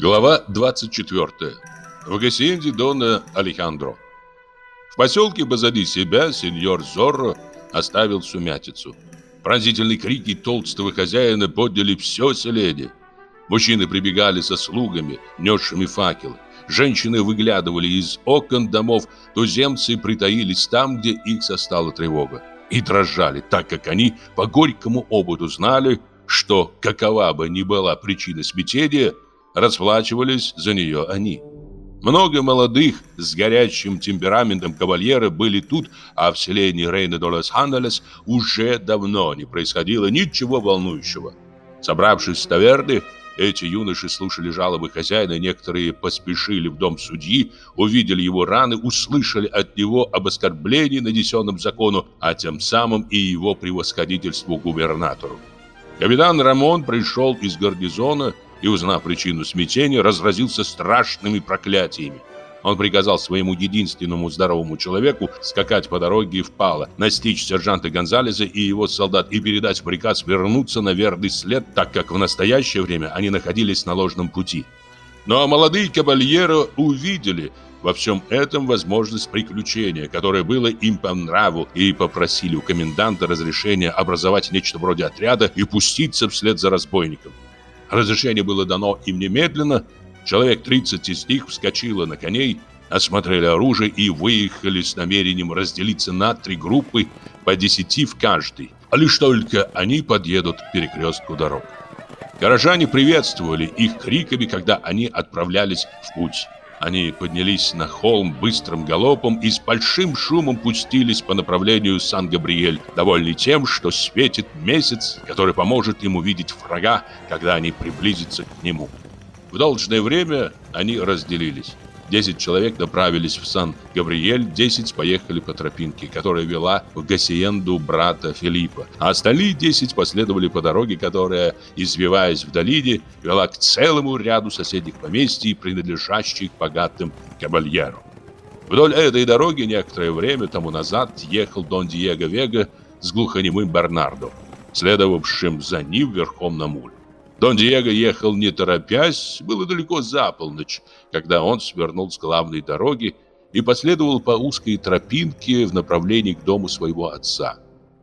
Глава 24. В Гасиенде Дона Алехандро. В поселке позади себя сеньор Зорро оставил сумятицу. Пронзительные крики толстого хозяина подняли все селение. Мужчины прибегали со слугами, несшими факелы. Женщины выглядывали из окон домов, туземцы притаились там, где их застала тревога. И дрожали, так как они по горькому опыту знали, что, какова бы ни была причина смятения, расплачивались за нее они. Много молодых с горячим темпераментом кавальера были тут, а в селении Рейна до Лос-Ханделес уже давно не происходило ничего волнующего. Собравшись в таверны, эти юноши слушали жалобы хозяина, некоторые поспешили в дом судьи, увидели его раны, услышали от него об оскорблении, нанесенном закону, а тем самым и его превосходительству губернатору. Капитан Рамон пришел из гарнизона и, узнав причину смятения, разразился страшными проклятиями. Он приказал своему единственному здоровому человеку скакать по дороге в Пало, настичь сержанта Гонзалеса и его солдат и передать приказ вернуться на верный след, так как в настоящее время они находились на ложном пути. Но молодые кавальеры увидели во всем этом возможность приключения, которое было им по нраву, и попросили у коменданта разрешения образовать нечто вроде отряда и пуститься вслед за разбойником. Разрешение было дано им немедленно. Человек 30 из них вскочило на коней, осмотрели оружие и выехали с намерением разделиться на три группы по десяти в каждой. А лишь только они подъедут к перекрестку дорог. Горожане приветствовали их криками, когда они отправлялись в путь. Они поднялись на холм быстрым галопом и с большим шумом пустились по направлению Сан-Габриэль, довольны тем, что светит месяц, который поможет им увидеть врага, когда они приблизятся к нему. В должное время они разделились. Десять человек направились в Сан-Габриэль, десять поехали по тропинке, которая вела в Гассиенду брата Филиппа, а остальные десять последовали по дороге, которая, извиваясь в долине, вела к целому ряду соседних поместий, принадлежащих богатым кабальерам. Вдоль этой дороги некоторое время тому назад ехал Дон Диего Вега с глухонемым Бернардо, следовавшим за ним верхом на муле. Дон Диего ехал не торопясь, было далеко за полночь, когда он свернул с главной дороги и последовал по узкой тропинке в направлении к дому своего отца.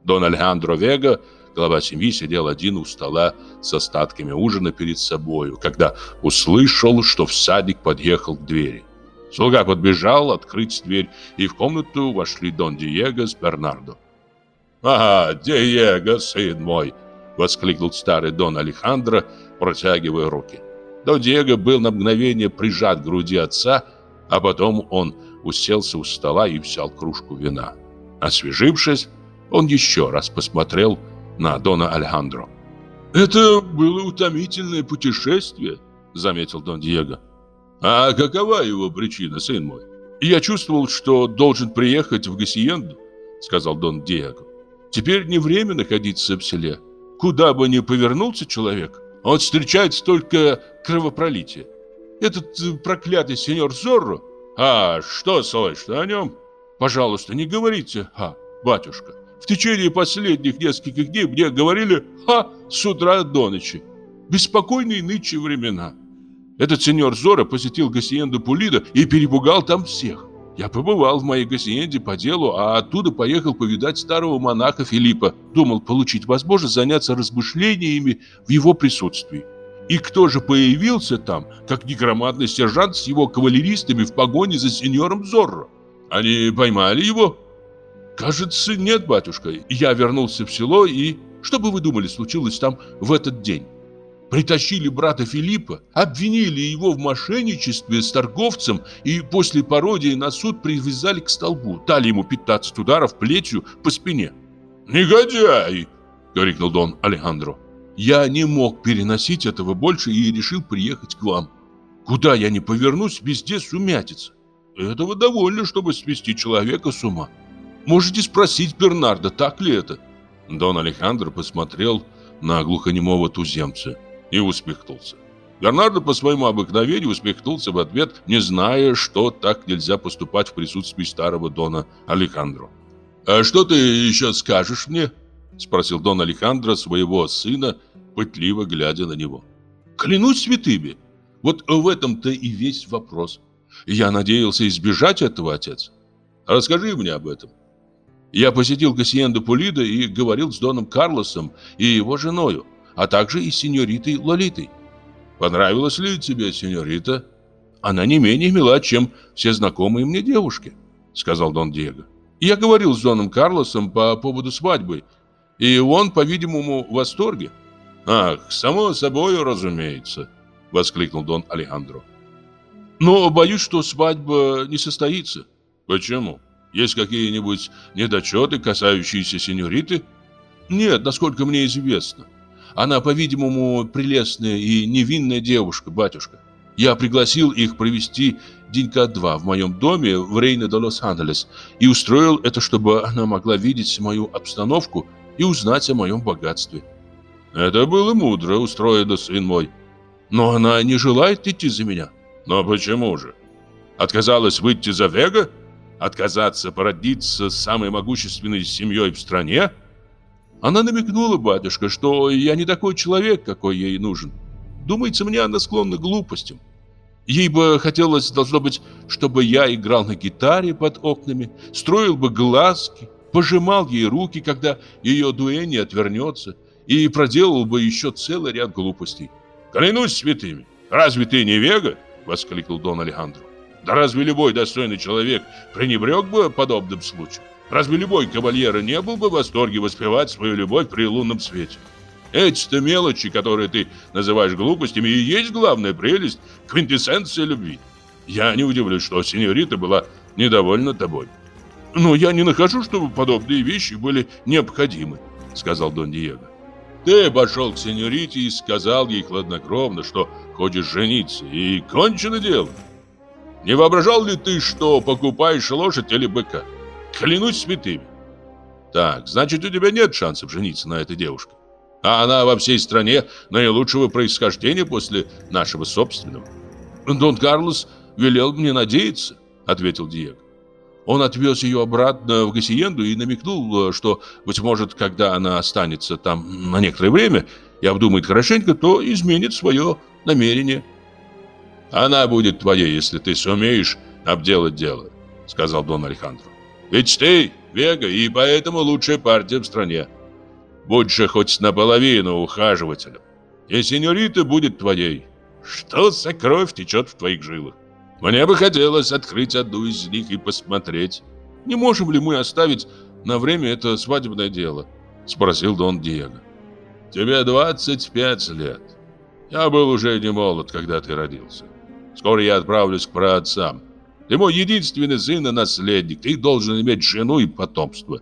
Дон Альхандро Вега, глава семьи, сидел один у стола с остатками ужина перед собою, когда услышал, что всадник подъехал к двери. Слуга подбежал открыть дверь, и в комнату вошли Дон Диего с Бернардо. «Ага, Диего, сын мой!» Воскликнул старый Дон Алехандро, протягивая руки. Дон Диего был на мгновение прижат к груди отца, а потом он уселся у стола и взял кружку вина. Освежившись, он еще раз посмотрел на Дона Алехандро. «Это было утомительное путешествие», — заметил Дон Диего. «А какова его причина, сын мой?» «Я чувствовал, что должен приехать в Гассиенду», — сказал Дон Диего. «Теперь не время находиться в селе. Куда бы ни повернулся человек, он встречает только кровопролитие. Этот э, проклятый сеньор Зорро... А, что слышно о нем? Пожалуйста, не говорите «а», батюшка. В течение последних нескольких дней мне говорили «а» с утра до ночи. Беспокойные нынче времена. Этот сеньор Зорро посетил Гассиенду Пулида и перепугал там всех. Я побывал в моей гасиенде по делу, а оттуда поехал повидать старого монаха Филиппа. Думал получить возможность заняться размышлениями в его присутствии. И кто же появился там, как негромадный сержант с его кавалеристами в погоне за сеньором Зорро? Они поймали его? Кажется, нет, батюшка. Я вернулся в село, и... Что бы вы думали, случилось там в этот день? Притащили брата Филиппа, обвинили его в мошенничестве с торговцем и после пародии на суд привязали к столбу, дали ему 15 ударов плетью по спине. «Негодяй!» — крикнул Дон Алехандро. «Я не мог переносить этого больше и решил приехать к вам. Куда я не повернусь, везде сумятица. Этого довольно, чтобы свести человека с ума. Можете спросить Бернарда, так ли это?» Дон Алехандро посмотрел на глухонемого туземца и усмехнулся. Бернардо по своему обыкновению усмехнулся в ответ, не зная, что так нельзя поступать в присутствии старого Дона Алехандро. «А что ты еще скажешь мне?» – спросил Дон Алехандро своего сына, пытливо глядя на него. «Клянусь святыми!» Вот в этом-то и весь вопрос. Я надеялся избежать этого, отец. Расскажи мне об этом. Я посетил Гасиенду Пулида и говорил с Доном Карлосом и его женою, а также и с сеньоритой Лолитой. Понравилась ли тебе сеньорита? Она не менее мила, чем все знакомые мне девушки, сказал Дон Диего. Я говорил с Доном Карлосом по поводу свадьбы, и он, по-видимому, в восторге. Ах, само собой, разумеется, воскликнул Дон Алехандро. Но боюсь, что свадьба не состоится. Почему? Есть какие-нибудь недочеты, касающиеся сеньориты? Нет, насколько мне известно. Она, по-видимому, прелестная и невинная девушка, батюшка. Я пригласил их провести денька два в моем доме в Рейне до Лос-Анджелес и устроил это, чтобы она могла видеть мою обстановку и узнать о моем богатстве. Это было мудро устроено, сын мой. Но она не желает идти за меня. Но почему же? Отказалась выйти за Вега? Отказаться породиться с самой могущественной семьей в стране? Она намекнула, батюшка, что я не такой человек, какой ей нужен. Думается, мне она склонна к глупостям. Ей бы хотелось, должно быть, чтобы я играл на гитаре под окнами, строил бы глазки, пожимал ей руки, когда ее дуэнни отвернется, и проделал бы еще целый ряд глупостей. «Клянусь святыми! Разве ты не вега?» — воскликнул Дон Алехандро. «Да разве любой достойный человек пренебрег бы подобным случаем? Разве любой кавальера не был бы в восторге воспевать свою любовь при лунном свете? Эти-то мелочи, которые ты называешь глупостями, и есть главная прелесть, квинтэссенция любви. Я не удивлюсь, что сеньорита была недовольна тобой. Но я не нахожу, чтобы подобные вещи были необходимы, сказал Дон Диего. Ты пошел к сеньорите и сказал ей хладнокровно, что хочешь жениться, и кончено дело. Не воображал ли ты, что покупаешь лошадь или быка? Клянусь святыми. Так, значит, у тебя нет шансов жениться на этой девушке. А она во всей стране наилучшего происхождения после нашего собственного. Дон Карлос велел мне надеяться, ответил Диего. Он отвез ее обратно в Гассиенду и намекнул, что, быть может, когда она останется там на некоторое время и обдумает хорошенько, то изменит свое намерение. «Она будет твоей, если ты сумеешь обделать дело», — сказал Дон Алехандро. «Ведь ты Вега, и поэтому лучшая партия в стране. Будь же хоть наполовину ухаживателем, и сеньорита будет твоей. Что за кровь течет в твоих жилах? Мне бы хотелось открыть одну из них и посмотреть. Не можем ли мы оставить на время это свадебное дело? Спросил Дон Диего. Тебе 25 лет. Я был уже не молод, когда ты родился. Скоро я отправлюсь к праотцам. Ты мой единственный сын и наследник. Ты должен иметь жену и потомство.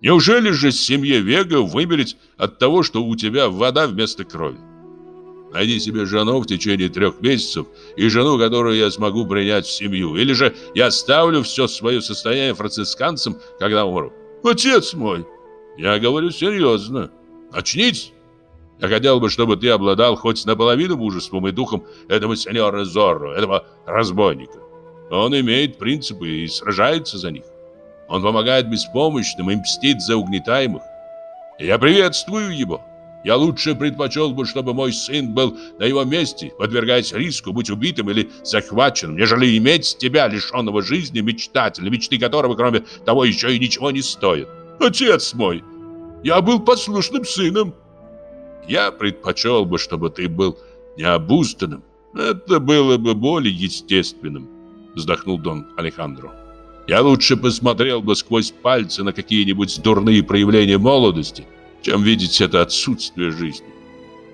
Неужели же семье Вега выберет от того, что у тебя вода вместо крови? Найди себе жену в течение трех месяцев и жену, которую я смогу принять в семью. Или же я оставлю все свое состояние францисканцам, когда умру. Отец мой, я говорю серьезно. Очнись. Я хотел бы, чтобы ты обладал хоть наполовину мужеством и духом этого сеньора Зорро, этого разбойника. Он имеет принципы и сражается за них. Он помогает беспомощным и мстит за угнетаемых. я приветствую его. Я лучше предпочел бы, чтобы мой сын был на его месте, подвергаясь риску быть убитым или захваченным, нежели иметь тебя, лишенного жизни, мечтателя, мечты которого, кроме того, еще и ничего не стоит. Отец мой, я был послушным сыном. Я предпочел бы, чтобы ты был необузданным. Это было бы более естественным, вздохнул Дон Алехандро. Я лучше посмотрел бы сквозь пальцы на какие-нибудь дурные проявления молодости, чем видеть это отсутствие жизни.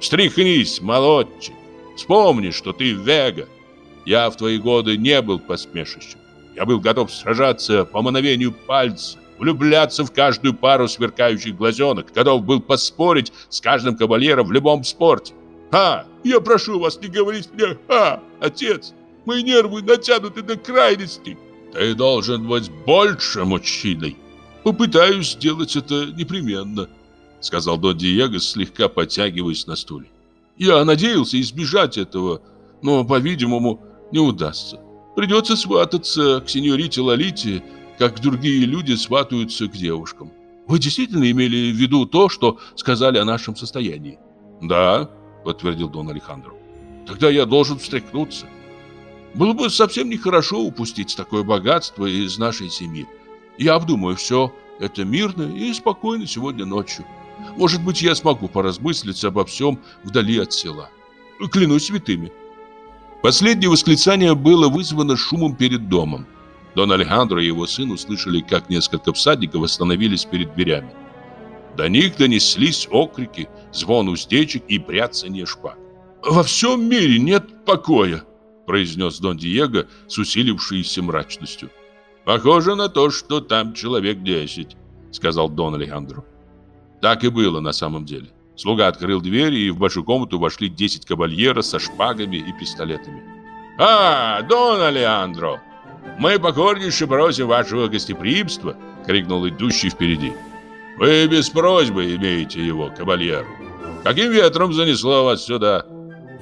Встряхнись, молодчик. Вспомни, что ты вега. Я в твои годы не был посмешищем. Я был готов сражаться по мановению пальца, влюбляться в каждую пару сверкающих глазенок, готов был поспорить с каждым кавалером в любом спорте. А, я прошу вас не говорить мне «а», отец. Мои нервы натянуты до крайности. Ты должен быть больше мужчиной. Попытаюсь сделать это непременно сказал Дон Диего, слегка подтягиваясь на стуле. Я надеялся избежать этого, но, по-видимому, не удастся. Придется свататься к сеньорите Лолите, как другие люди сватаются к девушкам. Вы действительно имели в виду то, что сказали о нашем состоянии? Да, подтвердил Дон Алехандро. тогда я должен встряхнуться. Было бы совсем нехорошо упустить такое богатство из нашей семьи. Я обдумаю все это мирно и спокойно сегодня ночью. Может быть, я смогу поразмыслить обо всем вдали от села. Клянусь святыми. Последнее восклицание было вызвано шумом перед домом. Дон Алехандро и его сын услышали, как несколько всадников остановились перед дверями. До них донеслись окрики, звон уздечек и бряцание шпаг. «Во всем мире нет покоя!» Произнес Дон Диего с усилившейся мрачностью. «Похоже на то, что там человек десять», сказал Дон Алехандро. Так и было на самом деле. Слуга открыл дверь, и в большую комнату вошли десять кабальера со шпагами и пистолетами. «А, Дон Алеандро, мы покорнейше просим вашего гостеприимства!» — крикнул идущий впереди. «Вы без просьбы имеете его, кабальер. Каким ветром занесло вас сюда?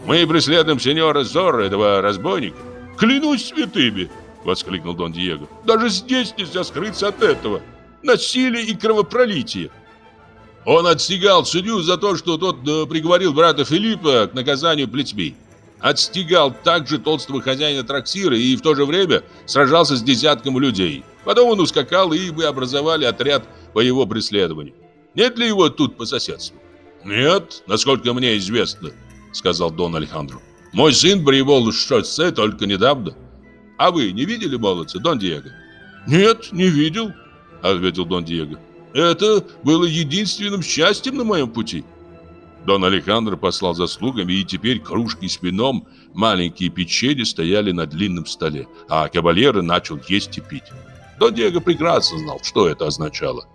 Мы преследуем сеньора Зорро, этого разбойника». «Клянусь святыми!» — воскликнул Дон Диего. «Даже здесь нельзя скрыться от этого. Насилие и кровопролитие. Он отстегал судью за то, что тот э, приговорил брата Филиппа к наказанию плетьми. Отстегал также толстого хозяина трактира и в то же время сражался с десятком людей. Потом он ускакал, и мы образовали отряд по его преследованию. Нет ли его тут по соседству? Нет, насколько мне известно, сказал Дон Алехандро. Мой сын прибыл в шоссе только недавно. А вы не видели молодца, Дон Диего? Нет, не видел, ответил Дон Диего. Это было единственным счастьем на моем пути. Дон Алехандро послал за слугами, и теперь кружки с вином, маленькие печенья стояли на длинном столе, а кавалеры начал есть и пить. Дон Диего прекрасно знал, что это означало.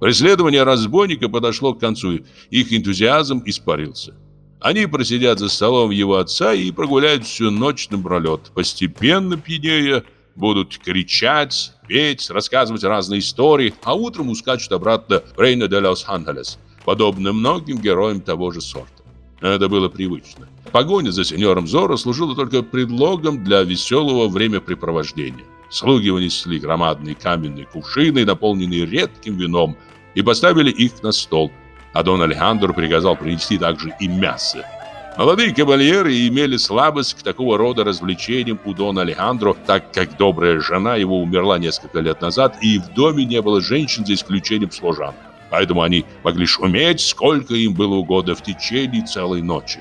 Преследование разбойника подошло к концу, их энтузиазм испарился. Они просидят за столом его отца и прогуляют всю ночь напролет, постепенно пьянея, будут кричать, петь, рассказывать разные истории, а утром ускачут обратно в Рейна де Лос-Анджелес, подобно многим героям того же сорта. Это было привычно. Погоня за сеньором Зоро служила только предлогом для веселого времяпрепровождения. Слуги унесли громадные каменные кувшины, наполненные редким вином, и поставили их на стол, а Дон Алехандро приказал принести также и мясо. Молодые кавальеры имели слабость к такого рода развлечениям у Дона Алехандро, так как добрая жена его умерла несколько лет назад, и в доме не было женщин за исключением служанок. Поэтому они могли шуметь, сколько им было угодно в течение целой ночи.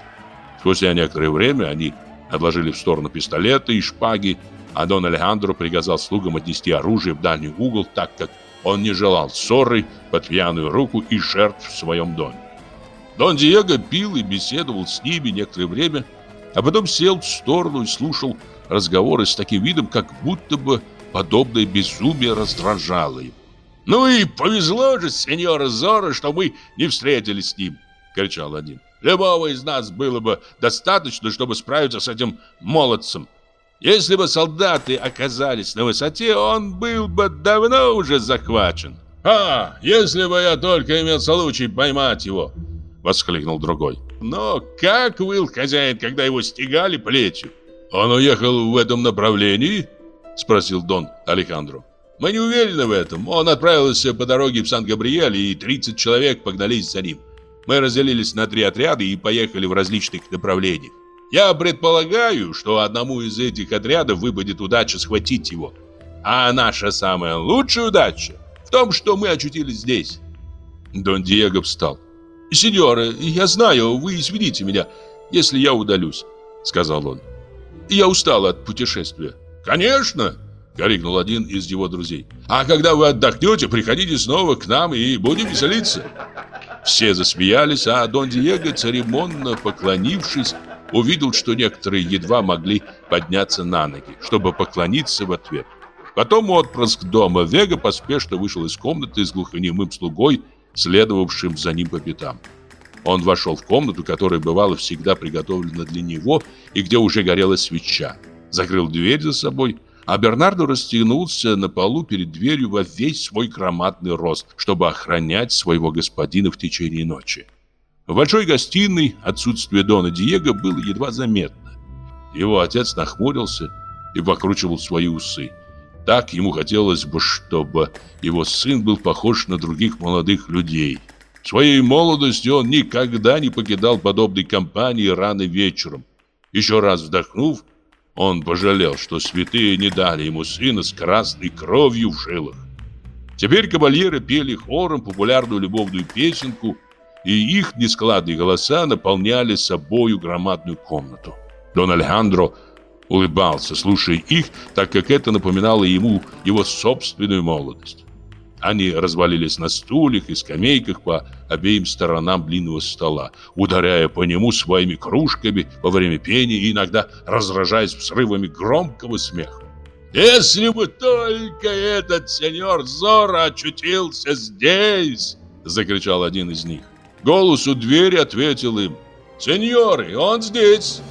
Спустя некоторое время они отложили в сторону пистолеты и шпаги, а Дон Алехандро приказал слугам отнести оружие в дальний угол, так как он не желал ссоры под пьяную руку и жертв в своем доме. Дон Диего пил и беседовал с ними некоторое время, а потом сел в сторону и слушал разговоры с таким видом, как будто бы подобное безумие раздражало его. «Ну и повезло же, сеньора Зора, что мы не встретились с ним!» — кричал один. «Любого из нас было бы достаточно, чтобы справиться с этим молодцем. Если бы солдаты оказались на высоте, он был бы давно уже захвачен. А, если бы я только имел случай поймать его!» Воскликнул другой. Но как выл хозяин, когда его стегали плетью? Он уехал в этом направлении? Спросил Дон Алехандро. Мы не уверены в этом. Он отправился по дороге в Сан-Габриэль, и 30 человек погнались за ним. Мы разделились на три отряда и поехали в различных направлениях. Я предполагаю, что одному из этих отрядов выпадет удача схватить его. А наша самая лучшая удача в том, что мы очутились здесь. Дон Диего встал. «Сеньора, я знаю, вы извините меня, если я удалюсь», — сказал он. «Я устал от путешествия». «Конечно!» — крикнул один из его друзей. «А когда вы отдохнете, приходите снова к нам и будем веселиться». Все засмеялись, а Дон Диего, церемонно поклонившись, увидел, что некоторые едва могли подняться на ноги, чтобы поклониться в ответ. Потом отпрыск дома Вега поспешно вышел из комнаты с глухонемым слугой следовавшим за ним по пятам. Он вошел в комнату, которая бывала всегда приготовлена для него и где уже горела свеча. Закрыл дверь за собой, а Бернардо растянулся на полу перед дверью во весь свой громадный рост, чтобы охранять своего господина в течение ночи. В большой гостиной отсутствие Дона Диего было едва заметно. Его отец нахмурился и покручивал свои усы. Так ему хотелось бы, чтобы его сын был похож на других молодых людей. В своей молодости он никогда не покидал подобной компании рано вечером. Еще раз вдохнув, он пожалел, что святые не дали ему сына с красной кровью в жилах. Теперь кавальеры пели хором популярную любовную песенку, и их нескладные голоса наполняли собою громадную комнату. Дон Алехандро улыбался, слушая их, так как это напоминало ему его собственную молодость. Они развалились на стульях и скамейках по обеим сторонам длинного стола, ударяя по нему своими кружками во время пения и иногда разражаясь взрывами громкого смеха. «Если бы только этот сеньор Зора очутился здесь!» — закричал один из них. Голос у двери ответил им. «Сеньоры, он здесь!»